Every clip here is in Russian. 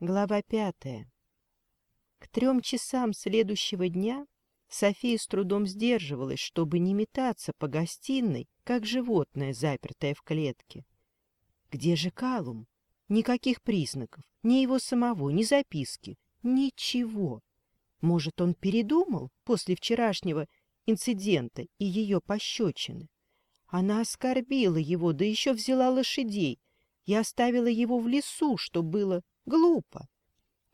Глава пятая. К трем часам следующего дня София с трудом сдерживалась, чтобы не метаться по гостиной, как животное, запертое в клетке. Где же Калум? Никаких признаков, ни его самого, ни записки, ничего. Может, он передумал после вчерашнего инцидента и ее пощечины? Она оскорбила его, да еще взяла лошадей и оставила его в лесу, что было Глупо.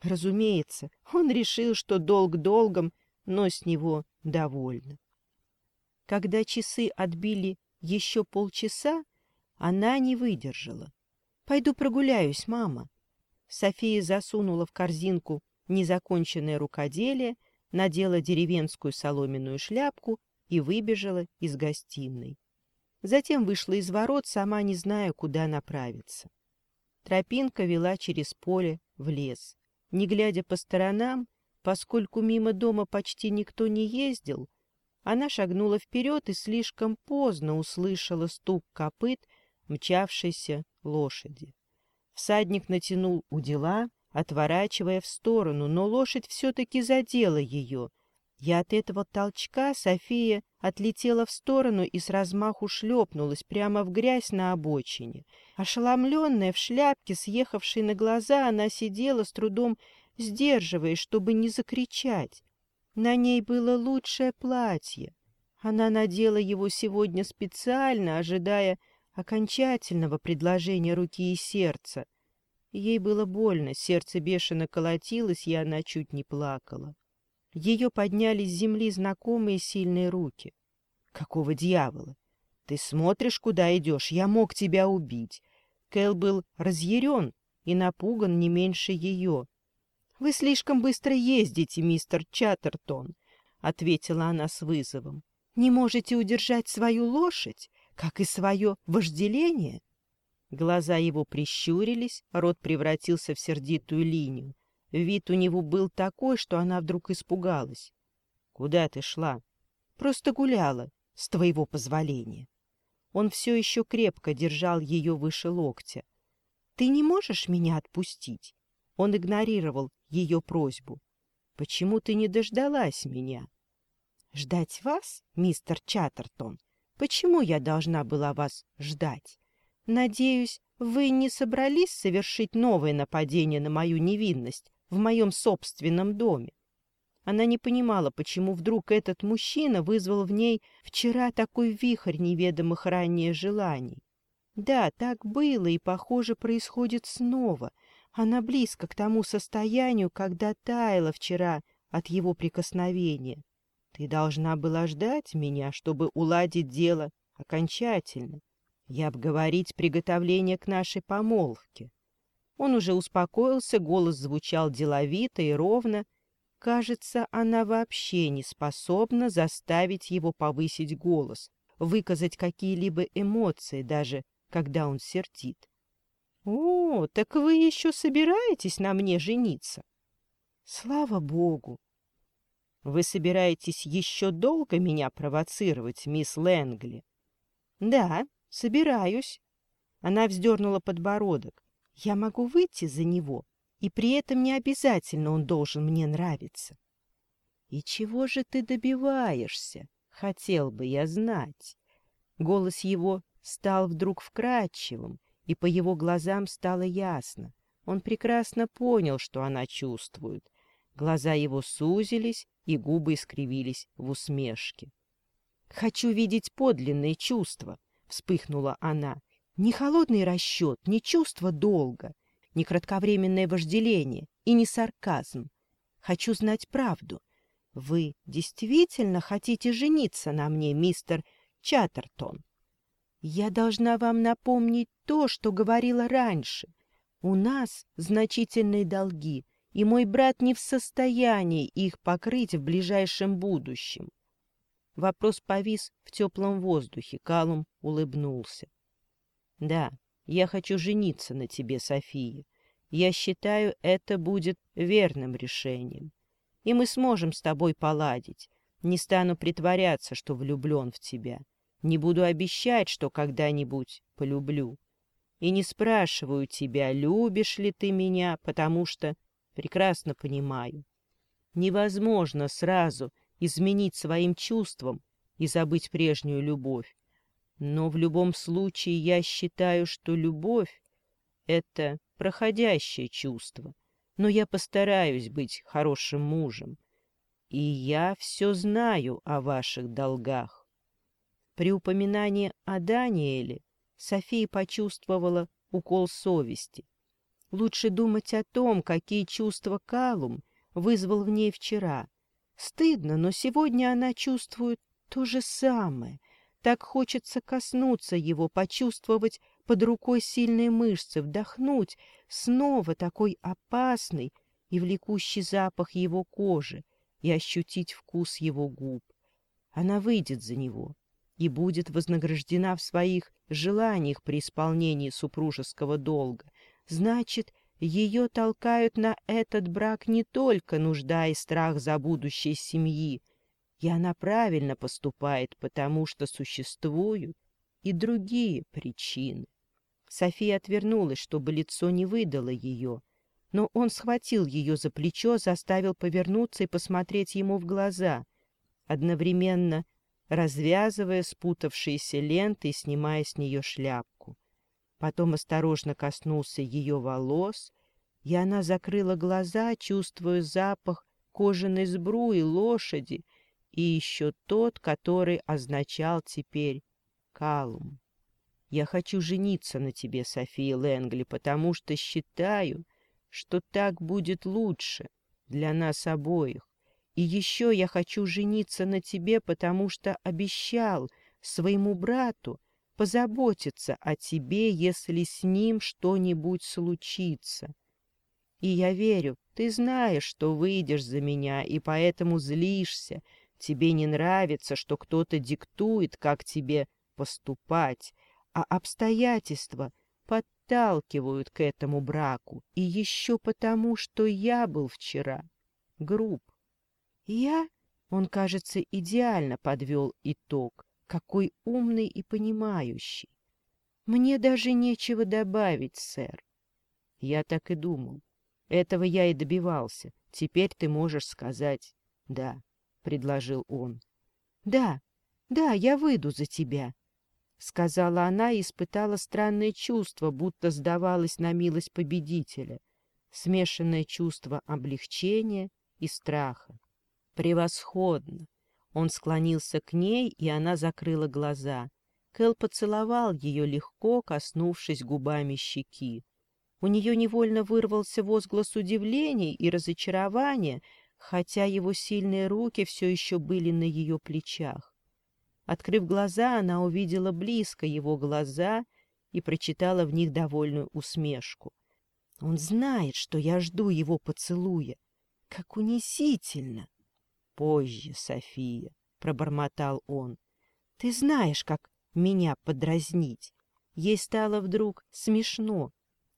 Разумеется, он решил, что долг долгом, но с него довольно. Когда часы отбили еще полчаса, она не выдержала. «Пойду прогуляюсь, мама». София засунула в корзинку незаконченное рукоделие, надела деревенскую соломенную шляпку и выбежала из гостиной. Затем вышла из ворот, сама не зная, куда направиться. Тропинка вела через поле в лес. Не глядя по сторонам, поскольку мимо дома почти никто не ездил, она шагнула вперед и слишком поздно услышала стук копыт мчавшейся лошади. Всадник натянул удила, отворачивая в сторону, но лошадь все-таки задела ее — я от этого толчка София отлетела в сторону и с размаху шлепнулась прямо в грязь на обочине. Ошеломленная, в шляпке, съехавшей на глаза, она сидела с трудом, сдерживаясь, чтобы не закричать. На ней было лучшее платье. Она надела его сегодня специально, ожидая окончательного предложения руки и сердца. Ей было больно, сердце бешено колотилось, и она чуть не плакала. Ее подняли с земли знакомые сильные руки. «Какого дьявола? Ты смотришь, куда идешь? Я мог тебя убить!» Кэл был разъярен и напуган не меньше ее. «Вы слишком быстро ездите, мистер Чаттертон», — ответила она с вызовом. «Не можете удержать свою лошадь, как и свое вожделение?» Глаза его прищурились, рот превратился в сердитую линию. Вид у него был такой, что она вдруг испугалась. «Куда ты шла?» «Просто гуляла, с твоего позволения». Он все еще крепко держал ее выше локтя. «Ты не можешь меня отпустить?» Он игнорировал ее просьбу. «Почему ты не дождалась меня?» «Ждать вас, мистер Чаттертон? Почему я должна была вас ждать? Надеюсь, вы не собрались совершить новое нападение на мою невинность, в моем собственном доме. Она не понимала, почему вдруг этот мужчина вызвал в ней вчера такой вихрь неведомых ранее желаний. Да, так было и, похоже, происходит снова. Она близко к тому состоянию, когда таяла вчера от его прикосновения. Ты должна была ждать меня, чтобы уладить дело окончательно и обговорить приготовление к нашей помолвке. Он уже успокоился, голос звучал деловито и ровно. Кажется, она вообще не способна заставить его повысить голос, выказать какие-либо эмоции, даже когда он сердит. «О, так вы еще собираетесь на мне жениться?» «Слава богу!» «Вы собираетесь еще долго меня провоцировать, мисс Лэнгли?» «Да, собираюсь». Она вздернула подбородок. Я могу выйти за него, и при этом не обязательно он должен мне нравиться. «И чего же ты добиваешься? Хотел бы я знать». Голос его стал вдруг вкрадчивым, и по его глазам стало ясно. Он прекрасно понял, что она чувствует. Глаза его сузились, и губы искривились в усмешке. «Хочу видеть подлинные чувства», — вспыхнула она. Ни холодный расчет, ни чувство долга, ни кратковременное вожделение и ни сарказм. Хочу знать правду. Вы действительно хотите жениться на мне, мистер Чаттертон? Я должна вам напомнить то, что говорила раньше. У нас значительные долги, и мой брат не в состоянии их покрыть в ближайшем будущем. Вопрос повис в теплом воздухе. Калум улыбнулся. Да, я хочу жениться на тебе, София. Я считаю, это будет верным решением. И мы сможем с тобой поладить. Не стану притворяться, что влюблен в тебя. Не буду обещать, что когда-нибудь полюблю. И не спрашиваю тебя, любишь ли ты меня, потому что прекрасно понимаю. Невозможно сразу изменить своим чувствам и забыть прежнюю любовь. Но в любом случае я считаю, что любовь — это проходящее чувство. Но я постараюсь быть хорошим мужем. И я все знаю о ваших долгах. При упоминании о Даниэле София почувствовала укол совести. Лучше думать о том, какие чувства Калум вызвал в ней вчера. Стыдно, но сегодня она чувствует то же самое — так хочется коснуться его, почувствовать под рукой сильные мышцы, вдохнуть снова такой опасный и влекущий запах его кожи и ощутить вкус его губ. Она выйдет за него и будет вознаграждена в своих желаниях при исполнении супружеского долга. Значит, ее толкают на этот брак не только нужда и страх за будущее семьи, и она правильно поступает, потому что существуют и другие причины. София отвернулась, чтобы лицо не выдало ее, но он схватил ее за плечо, заставил повернуться и посмотреть ему в глаза, одновременно развязывая спутавшиеся ленты и снимая с нее шляпку. Потом осторожно коснулся ее волос, и она закрыла глаза, чувствуя запах кожаной сбруи лошади, и еще тот, который означал теперь Калум. Я хочу жениться на тебе, София Лэнгли, потому что считаю, что так будет лучше для нас обоих. И еще я хочу жениться на тебе, потому что обещал своему брату позаботиться о тебе, если с ним что-нибудь случится. И я верю, ты знаешь, что выйдешь за меня, и поэтому злишься — Тебе не нравится, что кто-то диктует, как тебе поступать, а обстоятельства подталкивают к этому браку. И еще потому, что я был вчера груб. Я, он, кажется, идеально подвел итог, какой умный и понимающий. Мне даже нечего добавить, сэр. Я так и думал. Этого я и добивался. Теперь ты можешь сказать «да». — предложил он. «Да, да, я выйду за тебя», — сказала она и испытала странное чувство, будто сдавалась на милость победителя, смешанное чувство облегчения и страха. «Превосходно!» Он склонился к ней, и она закрыла глаза. Кэл поцеловал ее легко, коснувшись губами щеки. У нее невольно вырвался возглас удивления и разочарования — хотя его сильные руки все еще были на ее плечах. Открыв глаза, она увидела близко его глаза и прочитала в них довольную усмешку. Он знает, что я жду его поцелуя. Как унизительно! — Позже, София, — пробормотал он. — Ты знаешь, как меня подразнить. Ей стало вдруг смешно,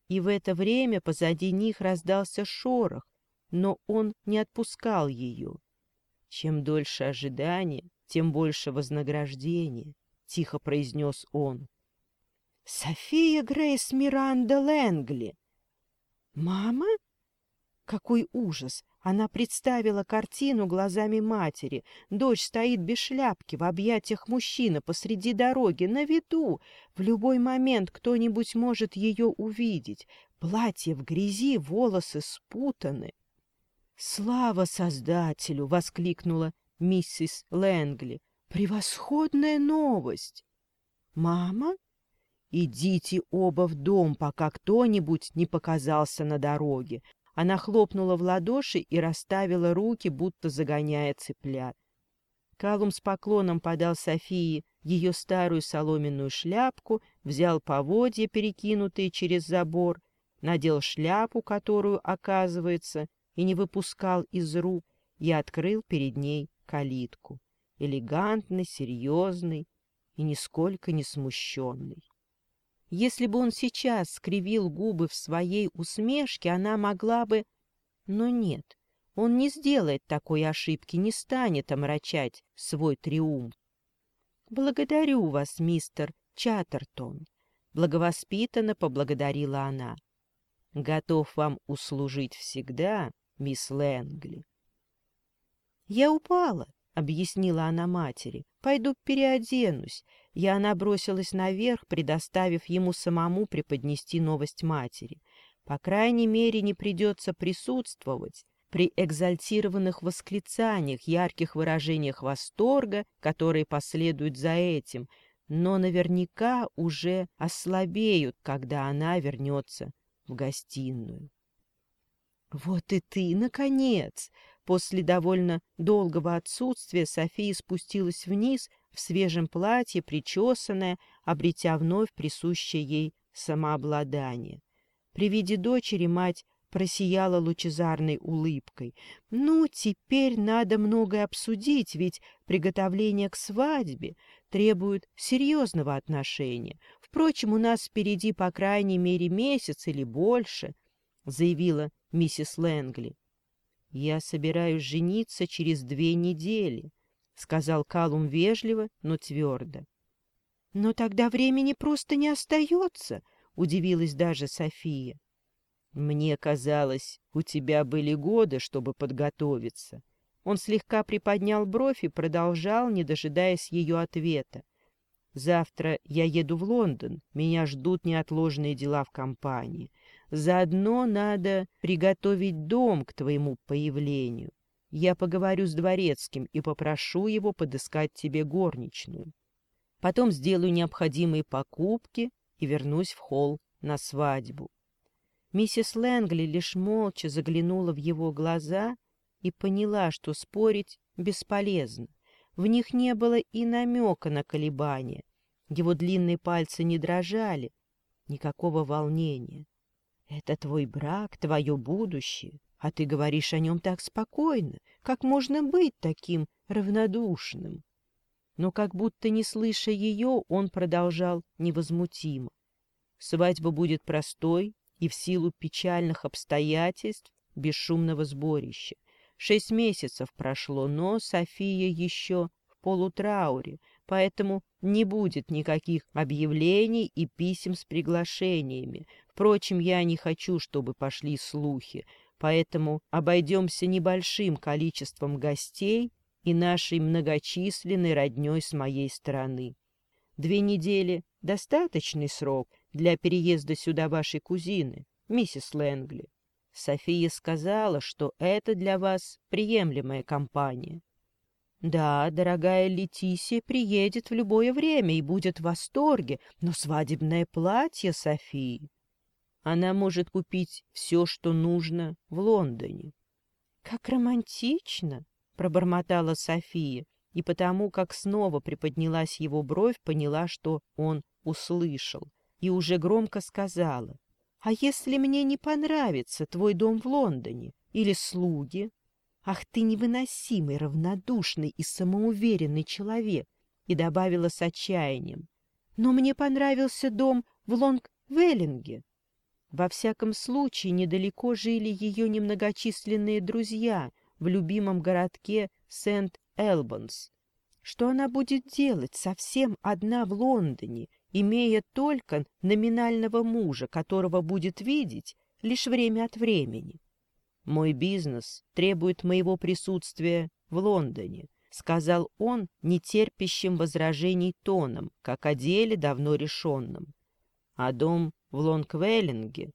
и в это время позади них раздался шорох, но он не отпускал ее. «Чем дольше ожидание, тем больше вознаграждение», — тихо произнес он. «София Грейс Миранда Лэнгли!» «Мама?» Какой ужас! Она представила картину глазами матери. Дочь стоит без шляпки, в объятиях мужчины посреди дороги, на виду. В любой момент кто-нибудь может ее увидеть. Платье в грязи, волосы спутаны. «Слава Создателю!» — воскликнула миссис Лэнгли. «Превосходная новость!» «Мама?» «Идите оба в дом, пока кто-нибудь не показался на дороге». Она хлопнула в ладоши и расставила руки, будто загоняя цыплят. Калум с поклоном подал Софии ее старую соломенную шляпку, взял поводья, перекинутые через забор, надел шляпу, которую, оказывается, и не выпускал из рук, и открыл перед ней калитку, элегантный, серьезный и нисколько не смущенный. Если бы он сейчас скривил губы в своей усмешке, она могла бы... Но нет, он не сделает такой ошибки, не станет омрачать свой триумф. «Благодарю вас, мистер Чаттертон», — благовоспитанно поблагодарила она. «Готов вам услужить всегда, мисс Лэнгли. «Я упала», — объяснила она матери. «Пойду переоденусь». И она бросилась наверх, предоставив ему самому преподнести новость матери. По крайней мере, не придется присутствовать при экзальтированных восклицаниях, ярких выражениях восторга, которые последуют за этим, но наверняка уже ослабеют, когда она вернется в гостиную. Вот и ты, наконец! После довольно долгого отсутствия София спустилась вниз в свежем платье, причесанная, обретя вновь присущее ей самообладание. При виде дочери мать просияла лучезарной улыбкой. «Ну, теперь надо многое обсудить, ведь приготовление к свадьбе требует серьезного отношения. Впрочем, у нас впереди по крайней мере месяц или больше заявила миссис Лэнгли. «Я собираюсь жениться через две недели», — сказал Калум вежливо, но твердо. «Но тогда времени просто не остается», — удивилась даже София. «Мне казалось, у тебя были годы, чтобы подготовиться». Он слегка приподнял бровь и продолжал, не дожидаясь ее ответа. «Завтра я еду в Лондон, меня ждут неотложные дела в компании. Заодно надо приготовить дом к твоему появлению. Я поговорю с дворецким и попрошу его подыскать тебе горничную. Потом сделаю необходимые покупки и вернусь в холл на свадьбу. Миссис Лэнгли лишь молча заглянула в его глаза и поняла, что спорить бесполезно. В них не было и намека на колебания. Его длинные пальцы не дрожали, никакого волнения. Это твой брак, твое будущее, а ты говоришь о нем так спокойно. Как можно быть таким равнодушным? Но как будто не слыша ее, он продолжал невозмутимо. Свадьба будет простой и в силу печальных обстоятельств бесшумного сборища. Шесть месяцев прошло, но София еще в полутрауре, поэтому не будет никаких объявлений и писем с приглашениями. Впрочем, я не хочу, чтобы пошли слухи, поэтому обойдемся небольшим количеством гостей и нашей многочисленной родней с моей стороны. Две недели — достаточный срок для переезда сюда вашей кузины, миссис Лэнгли. София сказала, что это для вас приемлемая компания. Да, дорогая Летисия приедет в любое время и будет в восторге, но свадебное платье Софии... Она может купить все, что нужно в Лондоне. — Как романтично! — пробормотала София, и потому, как снова приподнялась его бровь, поняла, что он услышал, и уже громко сказала. — А если мне не понравится твой дом в Лондоне или слуги? Ах ты невыносимый, равнодушный и самоуверенный человек! И добавила с отчаянием. Но мне понравился дом в Лонг-Веллинге. Во всяком случае, недалеко жили ее немногочисленные друзья в любимом городке Сент-Элбанс. Что она будет делать совсем одна в Лондоне, имея только номинального мужа, которого будет видеть лишь время от времени? «Мой бизнес требует моего присутствия в Лондоне», — сказал он нетерпящим возражений тоном, как о деле давно решенном. А дом в Лонгвеллинге.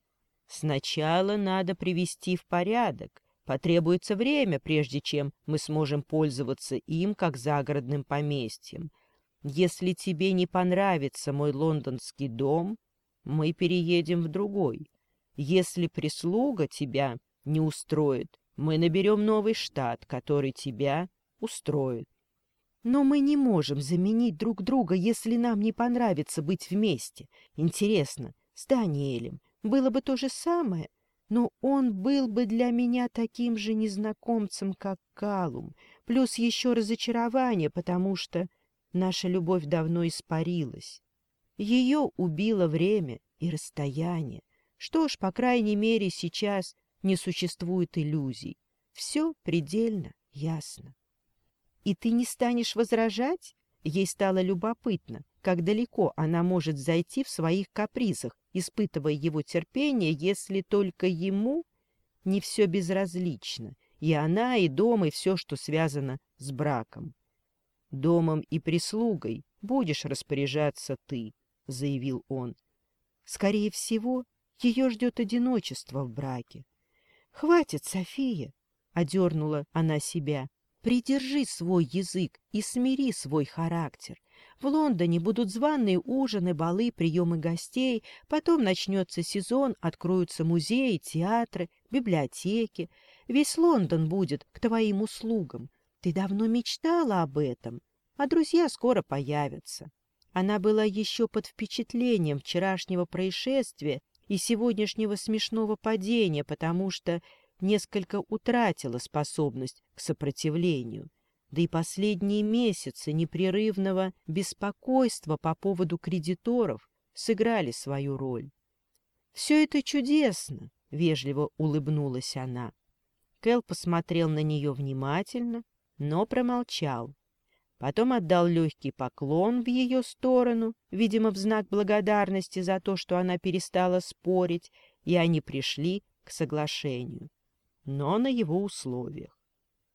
Сначала надо привести в порядок. Потребуется время, прежде чем мы сможем пользоваться им как загородным поместьем. Если тебе не понравится мой лондонский дом, мы переедем в другой. Если прислуга тебя не устроит, мы наберем новый штат, который тебя устроит. Но мы не можем заменить друг друга, если нам не понравится быть вместе. Интересно, с Даниэлем было бы то же самое, но он был бы для меня таким же незнакомцем, как Калум, плюс еще разочарование, потому что наша любовь давно испарилась. Ее убило время и расстояние. Что ж, по крайней мере, сейчас не существует иллюзий. Все предельно ясно. — И ты не станешь возражать? Ей стало любопытно, как далеко она может зайти в своих капризах, испытывая его терпение, если только ему не все безразлично, и она, и дом, и все, что связано с браком. «Домом и прислугой будешь распоряжаться ты», — заявил он. «Скорее всего, ее ждет одиночество в браке». «Хватит, София!» — одернула она себя. Придержи свой язык и смири свой характер. В Лондоне будут званые ужины, балы, приемы гостей, потом начнется сезон, откроются музеи, театры, библиотеки. Весь Лондон будет к твоим услугам. Ты давно мечтала об этом, а друзья скоро появятся. Она была еще под впечатлением вчерашнего происшествия и сегодняшнего смешного падения, потому что несколько утратила способность к сопротивлению, да и последние месяцы непрерывного беспокойства по поводу кредиторов сыграли свою роль. «Все это чудесно!» — вежливо улыбнулась она. Кэл посмотрел на нее внимательно, но промолчал. Потом отдал легкий поклон в ее сторону, видимо, в знак благодарности за то, что она перестала спорить, и они пришли к соглашению но на его условиях.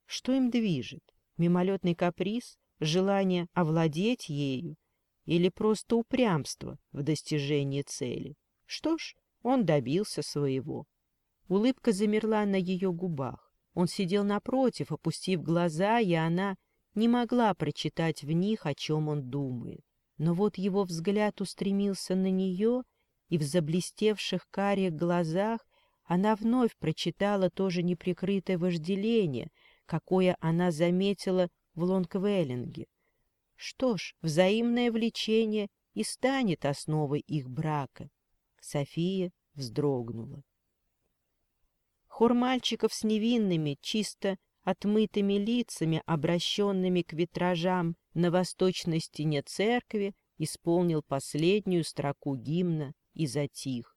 Что им движет? Мимолетный каприз, желание овладеть ею или просто упрямство в достижении цели? Что ж, он добился своего. Улыбка замерла на ее губах. Он сидел напротив, опустив глаза, и она не могла прочитать в них, о чем он думает. Но вот его взгляд устремился на нее, и в заблестевших карих глазах она вновь прочитала тоже неприкрытое вожделение, какое она заметила в Лонгвеллинге. Что ж, взаимное влечение и станет основой их брака. София вздрогнула. Хор мальчиков с невинными, чисто отмытыми лицами, обращенными к витражам на восточной стене церкви, исполнил последнюю строку гимна и затих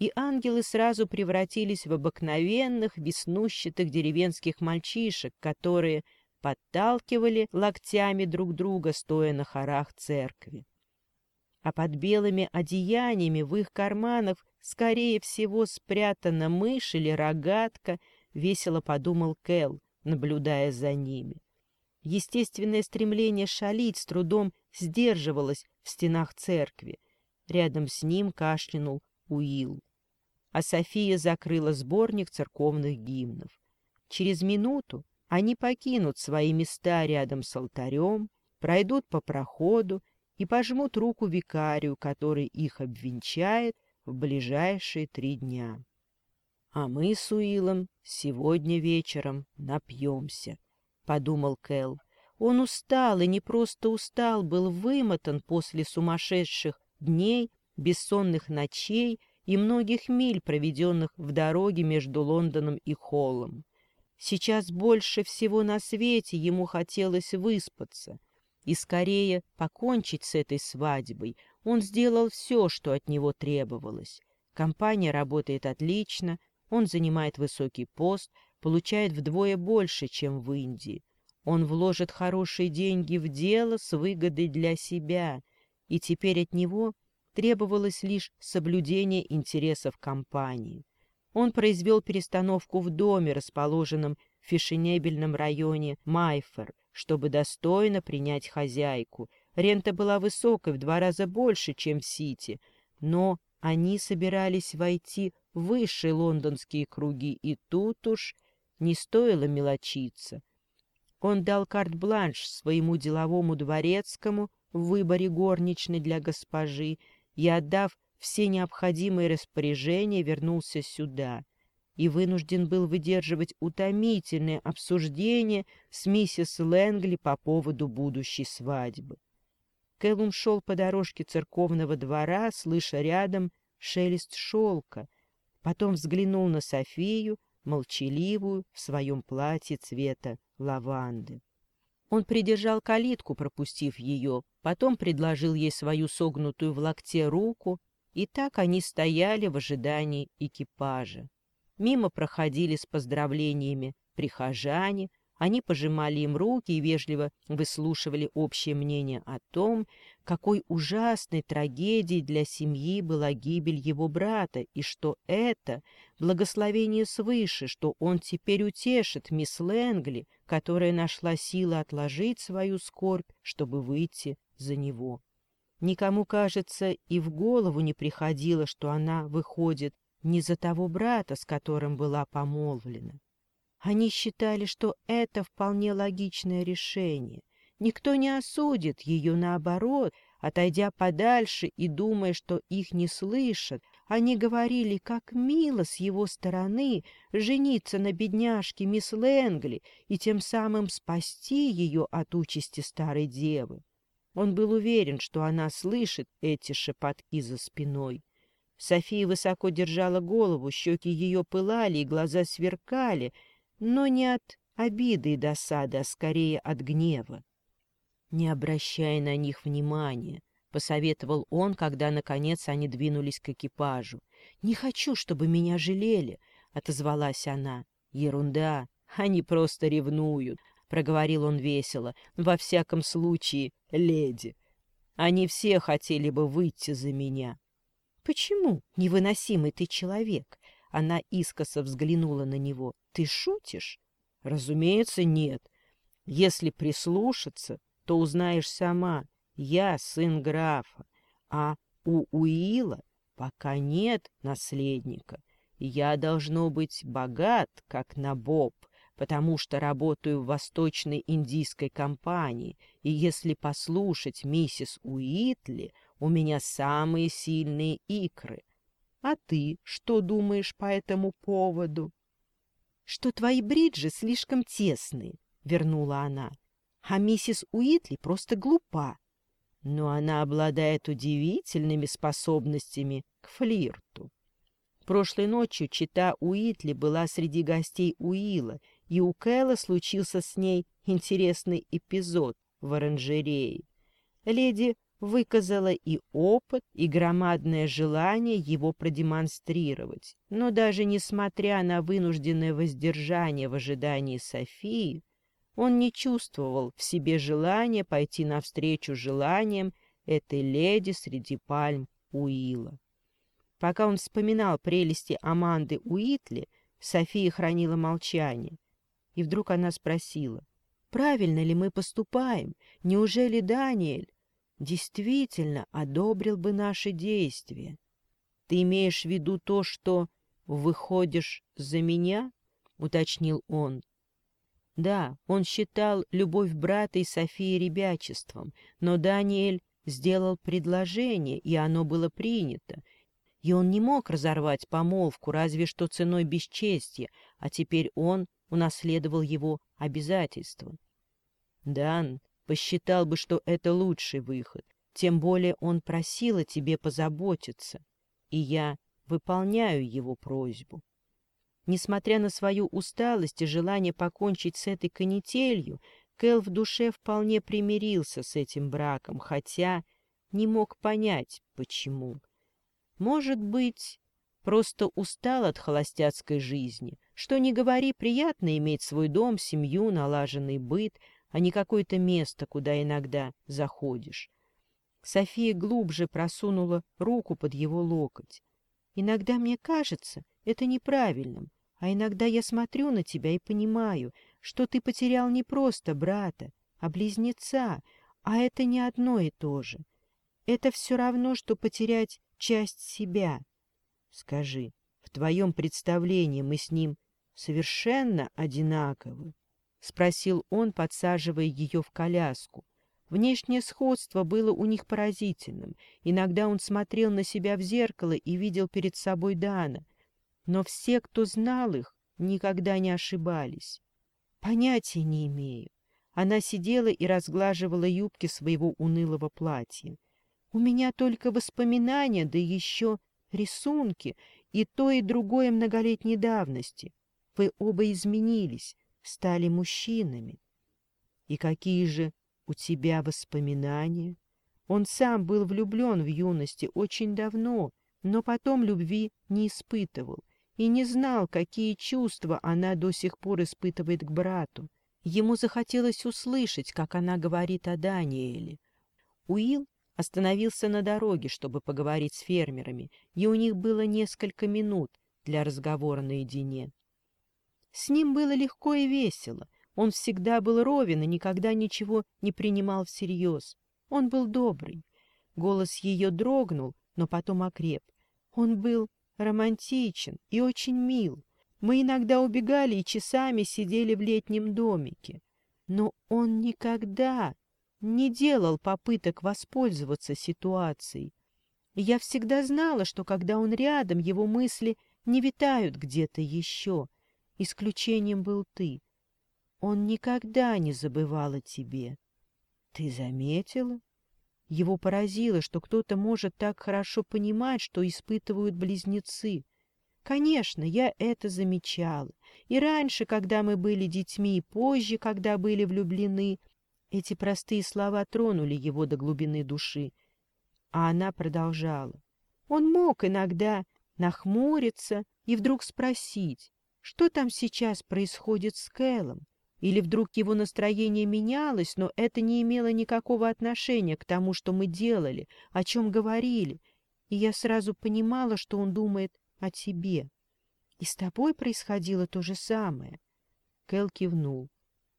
и ангелы сразу превратились в обыкновенных, веснущатых деревенских мальчишек, которые подталкивали локтями друг друга, стоя на хорах церкви. А под белыми одеяниями в их карманах, скорее всего, спрятана мышь или рогатка, весело подумал Кэл, наблюдая за ними. Естественное стремление шалить с трудом сдерживалось в стенах церкви. Рядом с ним кашлянул Уилл а София закрыла сборник церковных гимнов. Через минуту они покинут свои места рядом с алтарем, пройдут по проходу и пожмут руку викарию, который их обвенчает в ближайшие три дня. «А мы с Уилом сегодня вечером напьемся», — подумал Кэл. Он устал, и не просто устал, был вымотан после сумасшедших дней, бессонных ночей и многих миль, проведенных в дороге между Лондоном и Холлом. Сейчас больше всего на свете ему хотелось выспаться и скорее покончить с этой свадьбой. Он сделал все, что от него требовалось. Компания работает отлично, он занимает высокий пост, получает вдвое больше, чем в Индии. Он вложит хорошие деньги в дело с выгодой для себя, и теперь от него требовалось лишь соблюдение интересов компании. Он произвел перестановку в доме, расположенном в фешенебельном районе Майфер, чтобы достойно принять хозяйку. Рента была высокой, в два раза больше, чем в Сити, но они собирались войти в высшие лондонские круги, и тут уж не стоило мелочиться. Он дал карт-бланш своему деловому дворецкому в выборе горничной для госпожи и, отдав все необходимые распоряжения, вернулся сюда и вынужден был выдерживать утомительное обсуждение с миссис Лэнгли по поводу будущей свадьбы. Кэллум шел по дорожке церковного двора, слыша рядом шелест шелка, потом взглянул на Софию, молчаливую, в своем платье цвета лаванды. Он придержал калитку, пропустив ее, потом предложил ей свою согнутую в локте руку, и так они стояли в ожидании экипажа. Мимо проходили с поздравлениями прихожане, они пожимали им руки и вежливо выслушивали общее мнение о том, какой ужасной трагедией для семьи была гибель его брата, и что это благословение свыше, что он теперь утешит мисс Лэнгли, которая нашла силы отложить свою скорбь, чтобы выйти за него. Никому, кажется, и в голову не приходило, что она выходит не за того брата, с которым была помолвлена. Они считали, что это вполне логичное решение. Никто не осудит ее наоборот, отойдя подальше и думая, что их не слышат. Они говорили, как мило с его стороны жениться на бедняжке мисс Лэнгли и тем самым спасти ее от участи старой девы. Он был уверен, что она слышит эти шепотки за спиной. София высоко держала голову, щеки ее пылали и глаза сверкали — но не от обиды и досады, а скорее от гнева. «Не обращай на них внимания», — посоветовал он, когда, наконец, они двинулись к экипажу. «Не хочу, чтобы меня жалели», — отозвалась она. «Ерунда, они просто ревнуют», — проговорил он весело. «Во всяком случае, леди. Они все хотели бы выйти за меня». «Почему, невыносимый ты человек?» Она искоса взглянула на него. Ты шутишь? Разумеется, нет. Если прислушаться, то узнаешь сама. Я сын графа, а у Уила пока нет наследника. Я, должно быть, богат, как на боб, потому что работаю в Восточной Индийской компании, и если послушать миссис Уитли, у меня самые сильные икры. А ты что думаешь по этому поводу?» что твои бриджи слишком тесны, — вернула она. А миссис Уитли просто глупа. Но она обладает удивительными способностями к флирту. Прошлой ночью чита Уитли была среди гостей Уила, и у Кэлла случился с ней интересный эпизод в оранжерее. Леди выказала и опыт, и громадное желание его продемонстрировать. Но даже несмотря на вынужденное воздержание в ожидании Софии, он не чувствовал в себе желания пойти навстречу желаниям этой леди среди пальм Уилла. Пока он вспоминал прелести Аманды Уитли, София хранила молчание. И вдруг она спросила, «Правильно ли мы поступаем? Неужели Даниэль?» действительно одобрил бы наши действия. Ты имеешь в виду то, что выходишь за меня? — уточнил он. Да, он считал любовь брата и Софии ребячеством, но Даниэль сделал предложение, и оно было принято, и он не мог разорвать помолвку, разве что ценой бесчестия, а теперь он унаследовал его обязательства. «Дан, посчитал бы, что это лучший выход. Тем более он просил о тебе позаботиться, и я выполняю его просьбу. Несмотря на свою усталость и желание покончить с этой канителью, Кэл в душе вполне примирился с этим браком, хотя не мог понять, почему. Может быть, просто устал от холостяцкой жизни. Что не говори, приятно иметь свой дом, семью, налаженный быт — а не какое-то место, куда иногда заходишь. София глубже просунула руку под его локоть. «Иногда мне кажется это неправильным, а иногда я смотрю на тебя и понимаю, что ты потерял не просто брата, а близнеца, а это не одно и то же. Это все равно, что потерять часть себя. Скажи, в твоем представлении мы с ним совершенно одинаковы?» — спросил он, подсаживая ее в коляску. Внешнее сходство было у них поразительным. Иногда он смотрел на себя в зеркало и видел перед собой Дана. Но все, кто знал их, никогда не ошибались. Понятия не имею. Она сидела и разглаживала юбки своего унылого платья. У меня только воспоминания, да еще рисунки, и то, и другое многолетней давности. Вы оба изменились стали мужчинами. И какие же у тебя воспоминания? Он сам был влюблен в юности очень давно, но потом любви не испытывал и не знал, какие чувства она до сих пор испытывает к брату. Ему захотелось услышать, как она говорит о Даниэле. Уилл остановился на дороге, чтобы поговорить с фермерами, и у них было несколько минут для разговора наедине. С ним было легко и весело. Он всегда был ровен и никогда ничего не принимал всерьез. Он был добрый. Голос ее дрогнул, но потом окреп. Он был романтичен и очень мил. Мы иногда убегали и часами сидели в летнем домике. Но он никогда не делал попыток воспользоваться ситуацией. И я всегда знала, что когда он рядом, его мысли не витают где-то еще — Исключением был ты. Он никогда не забывал о тебе. Ты заметила? Его поразило, что кто-то может так хорошо понимать, что испытывают близнецы. Конечно, я это замечала. И раньше, когда мы были детьми, и позже, когда были влюблены, эти простые слова тронули его до глубины души. А она продолжала. Он мог иногда нахмуриться и вдруг спросить, что там сейчас происходит с Кэлом. Или вдруг его настроение менялось, но это не имело никакого отношения к тому, что мы делали, о чем говорили, и я сразу понимала, что он думает о тебе. И с тобой происходило то же самое. Кэл кивнул.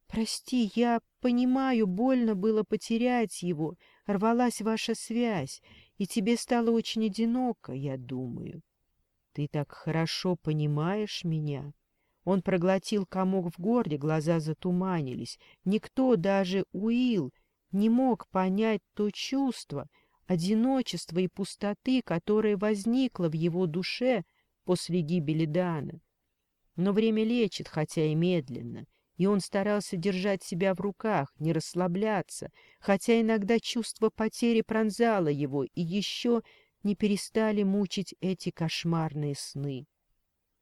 «Прости, я понимаю, больно было потерять его, рвалась ваша связь, и тебе стало очень одиноко, я думаю». Ты так хорошо понимаешь меня. Он проглотил комок в горле, глаза затуманились. Никто, даже Уил, не мог понять то чувство, одиночества и пустоты, которое возникло в его душе после гибели Дана. Но время лечит, хотя и медленно, и он старался держать себя в руках, не расслабляться, хотя иногда чувство потери пронзало его, и еще не перестали мучить эти кошмарные сны.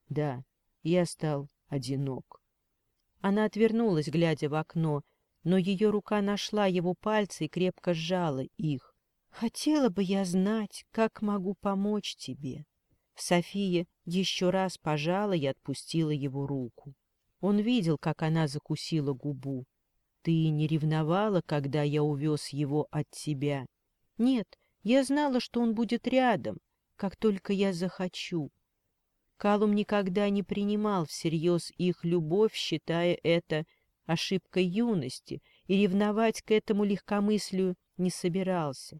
Да, я стал одинок. Она отвернулась, глядя в окно, но ее рука нашла его пальцы и крепко сжала их. «Хотела бы я знать, как могу помочь тебе». София еще раз пожала и отпустила его руку. Он видел, как она закусила губу. «Ты не ревновала, когда я увез его от тебя?» «Нет, я знала, что он будет рядом, как только я захочу. Калум никогда не принимал всерьез их любовь, считая это ошибкой юности, и ревновать к этому легкомыслию не собирался.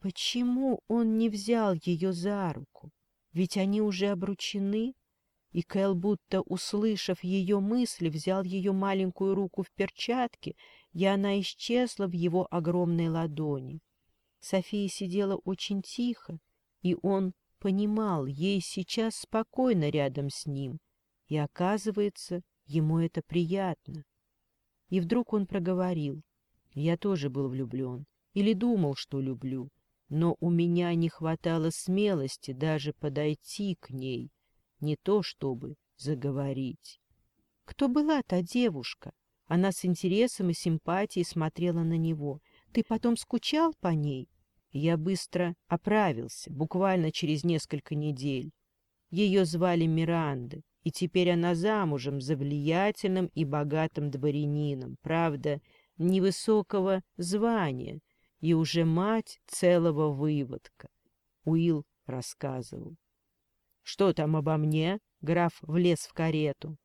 Почему он не взял ее за руку? Ведь они уже обручены. И Кэл, будто услышав ее мысли, взял ее маленькую руку в перчатке, и она исчезла в его огромной ладони. София сидела очень тихо, и он понимал, ей сейчас спокойно рядом с ним, и, оказывается, ему это приятно. И вдруг он проговорил. Я тоже был влюблен, или думал, что люблю, но у меня не хватало смелости даже подойти к ней, не то чтобы заговорить. Кто была та девушка? Она с интересом и симпатией смотрела на него — ты потом скучал по ней? Я быстро оправился, буквально через несколько недель. Ее звали Миранда, и теперь она замужем за влиятельным и богатым дворянином, правда, невысокого звания, и уже мать целого выводка. Уил рассказывал. «Что там обо мне?» — граф влез в карету.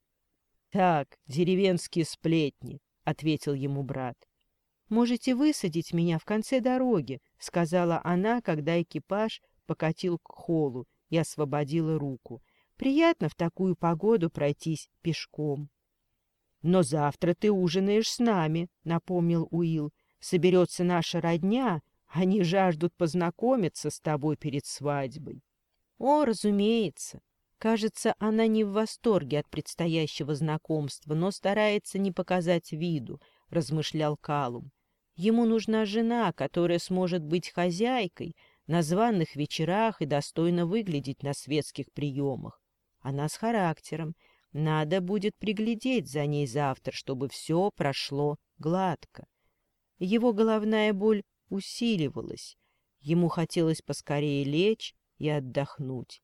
«Так, деревенские сплетни», — ответил ему брат. «Можете высадить меня в конце дороги», — сказала она, когда экипаж покатил к холлу и освободила руку. «Приятно в такую погоду пройтись пешком». «Но завтра ты ужинаешь с нами», — напомнил Уилл. «Соберется наша родня, они жаждут познакомиться с тобой перед свадьбой». «О, разумеется», Кажется, она не в восторге от предстоящего знакомства, но старается не показать виду, — размышлял Калум. Ему нужна жена, которая сможет быть хозяйкой на званых вечерах и достойно выглядеть на светских приемах. Она с характером. Надо будет приглядеть за ней завтра, чтобы все прошло гладко. Его головная боль усиливалась. Ему хотелось поскорее лечь и отдохнуть.